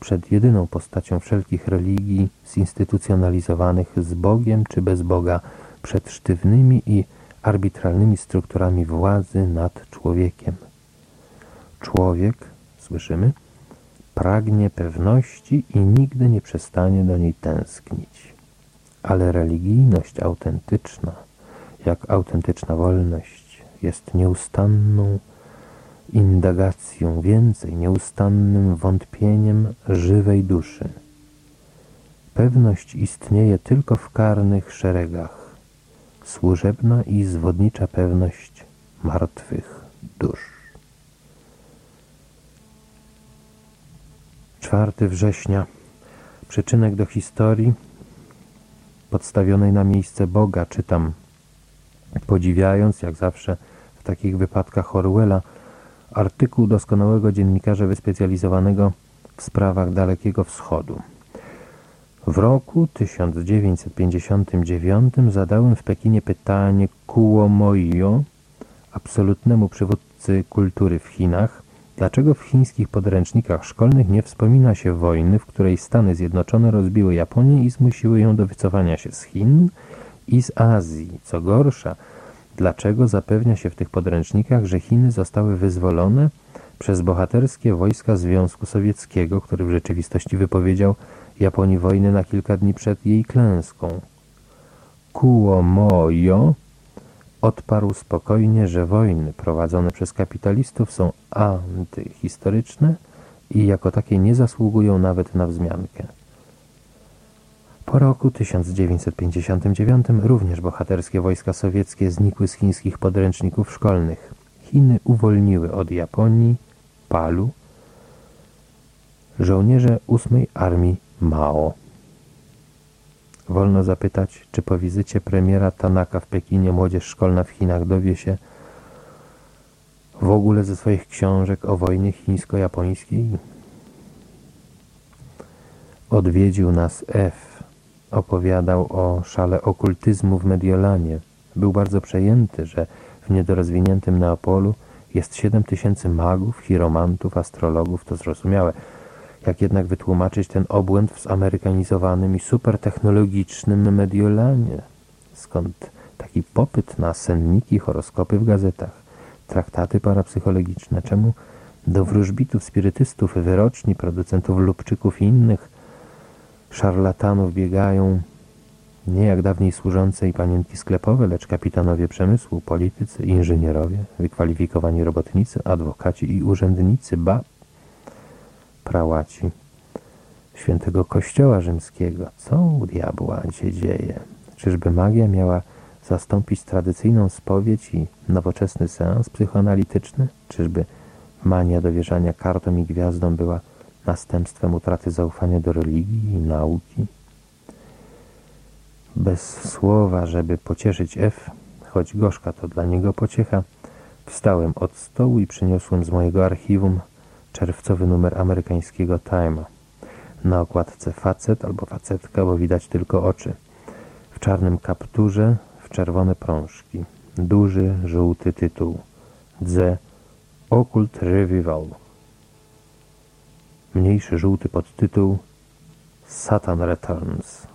przed jedyną postacią wszelkich religii zinstytucjonalizowanych z Bogiem czy bez Boga, przed sztywnymi i arbitralnymi strukturami władzy nad człowiekiem. Człowiek, słyszymy, pragnie pewności i nigdy nie przestanie do niej tęsknić. Ale religijność autentyczna jak autentyczna wolność jest nieustanną indagacją, więcej nieustannym wątpieniem żywej duszy. Pewność istnieje tylko w karnych szeregach, służebna i zwodnicza pewność martwych dusz. 4 września Przyczynek do historii podstawionej na miejsce Boga czytam podziwiając, jak zawsze w takich wypadkach Orwella, artykuł doskonałego dziennikarza wyspecjalizowanego w sprawach Dalekiego Wschodu. W roku 1959 zadałem w Pekinie pytanie Kuomoyo, absolutnemu przywódcy kultury w Chinach, dlaczego w chińskich podręcznikach szkolnych nie wspomina się wojny, w której Stany Zjednoczone rozbiły Japonię i zmusiły ją do wycofania się z Chin i z Azji. Co gorsza, dlaczego zapewnia się w tych podręcznikach, że Chiny zostały wyzwolone przez bohaterskie wojska Związku Sowieckiego, który w rzeczywistości wypowiedział Japonii wojnę na kilka dni przed jej klęską. Kuomoyo odparł spokojnie, że wojny prowadzone przez kapitalistów są antyhistoryczne i jako takie nie zasługują nawet na wzmiankę. Po roku 1959 również bohaterskie wojska sowieckie znikły z chińskich podręczników szkolnych. Chiny uwolniły od Japonii, Palu, żołnierze 8 Armii Mao. Wolno zapytać, czy po wizycie premiera Tanaka w Pekinie młodzież szkolna w Chinach dowie się w ogóle ze swoich książek o wojnie chińsko-japońskiej? Odwiedził nas F opowiadał o szale okultyzmu w Mediolanie, Był bardzo przejęty, że w niedorozwiniętym Neapolu jest siedem tysięcy magów, chiromantów, astrologów, to zrozumiałe. Jak jednak wytłumaczyć ten obłęd w zamerykanizowanym i supertechnologicznym Mediolanie? Skąd taki popyt na senniki, horoskopy w gazetach, traktaty parapsychologiczne? Czemu do wróżbitów, spirytystów, wyroczni, producentów lubczyków i innych szarlatanów biegają nie jak dawniej służące i panienki sklepowe, lecz kapitanowie przemysłu, politycy, inżynierowie, wykwalifikowani robotnicy, adwokaci i urzędnicy, ba, prałaci świętego kościoła rzymskiego. Co u diabła się dzieje? Czyżby magia miała zastąpić tradycyjną spowiedź i nowoczesny seans psychoanalityczny? Czyżby mania dowierzania kartom i gwiazdom była następstwem utraty zaufania do religii i nauki? Bez słowa, żeby pocieszyć F, choć gorzka to dla niego pociecha, wstałem od stołu i przyniosłem z mojego archiwum czerwcowy numer amerykańskiego Time'a. Na okładce facet albo facetka, bo widać tylko oczy. W czarnym kapturze, w czerwone prążki. Duży, żółty tytuł. The Occult Revival. Mniejszy żółty podtytuł Satan Returns.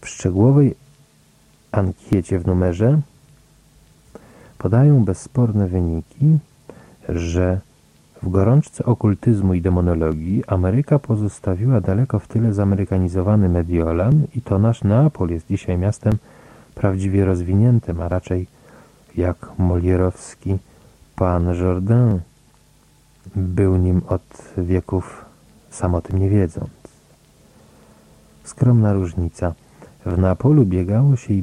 W szczegółowej ankiecie w numerze podają bezsporne wyniki, że w gorączce okultyzmu i demonologii Ameryka pozostawiła daleko w tyle zamerykanizowany Mediolan i to nasz Neapol jest dzisiaj miastem prawdziwie rozwiniętym, a raczej jak molierowski pan Jourdain był nim od wieków sam o tym nie wiedząc. Skromna różnica – w Neapolu biegało się i